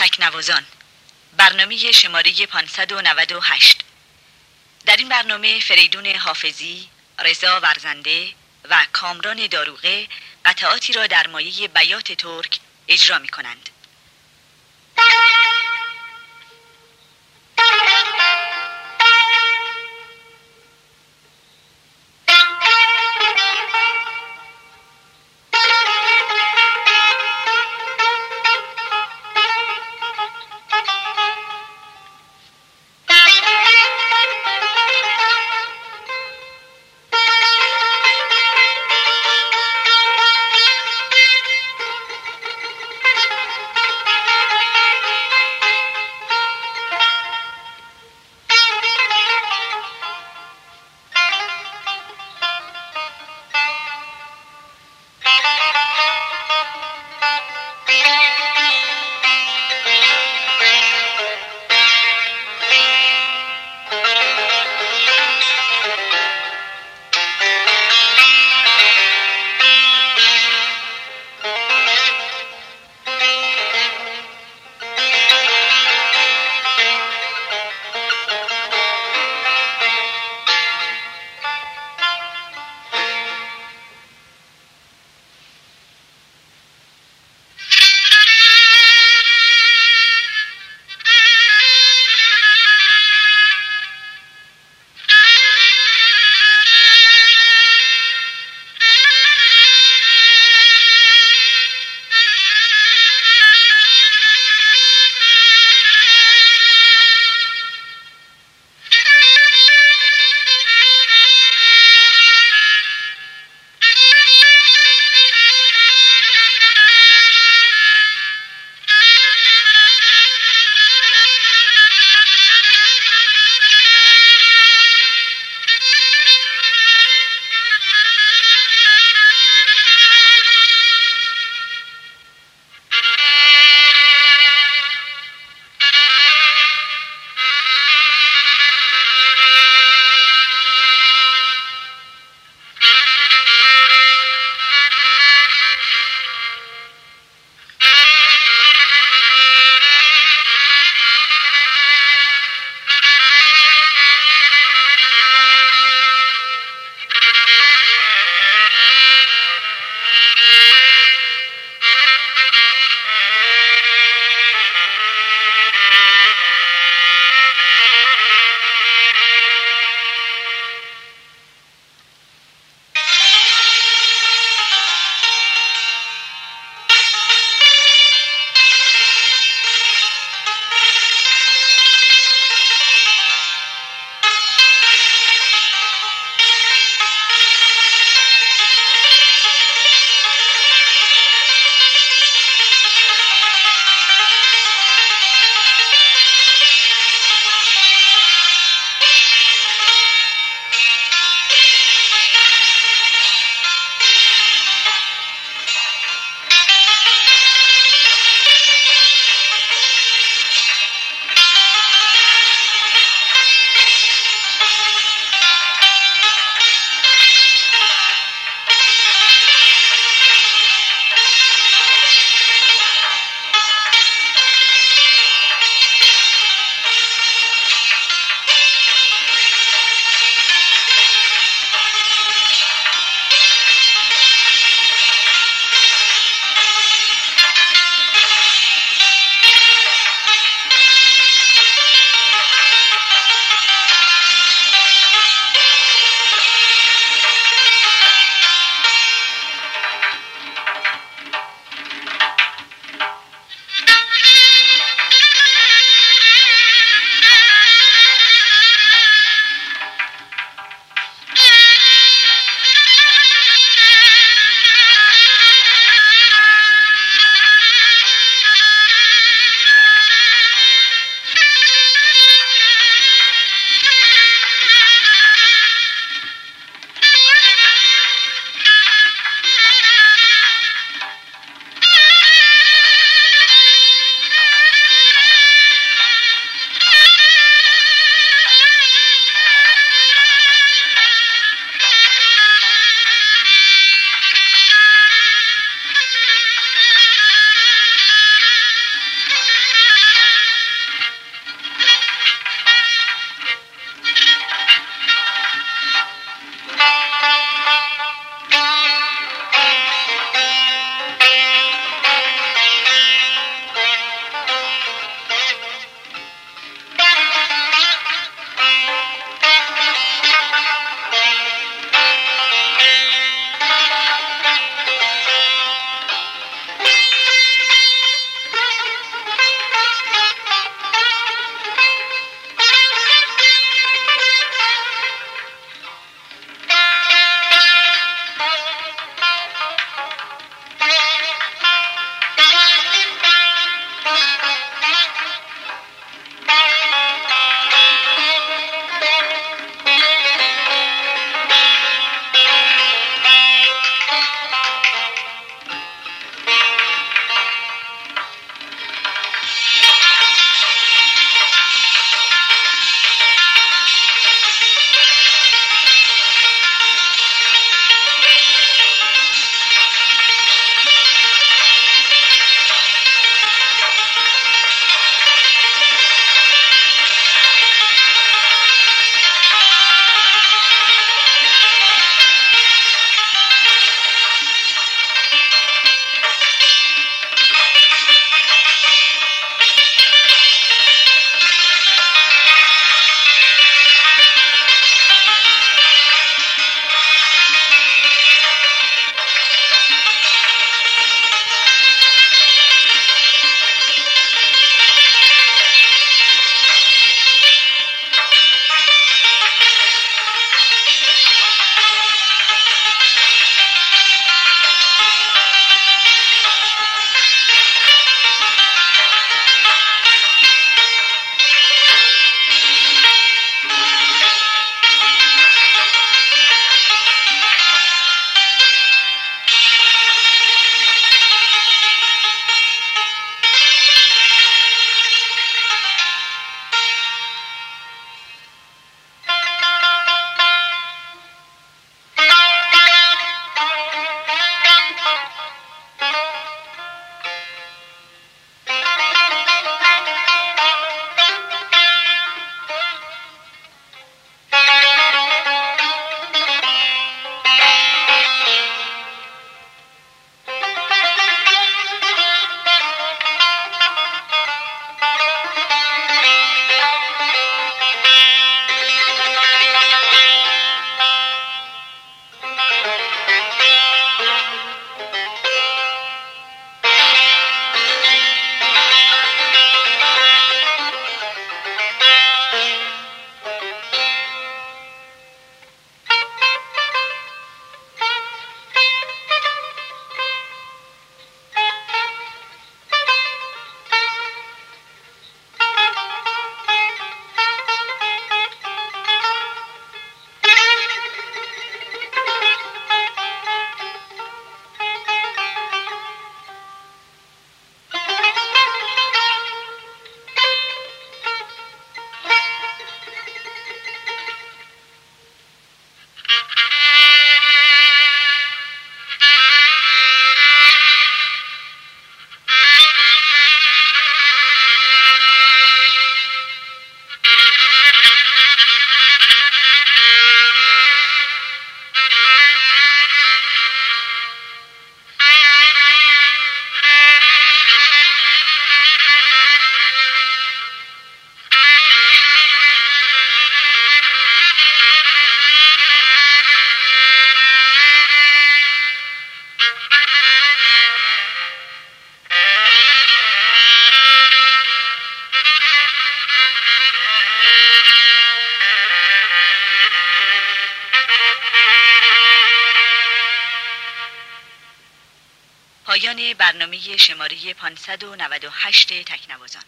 تکنوازان برنامه شماره 598 در این برنامه فریدون حافظی، رضا ورزنده و کامران داروغه قطعاتی را در مایه بیات ترک اجرا می کنند. برنامه شماره 598 تکنوازان.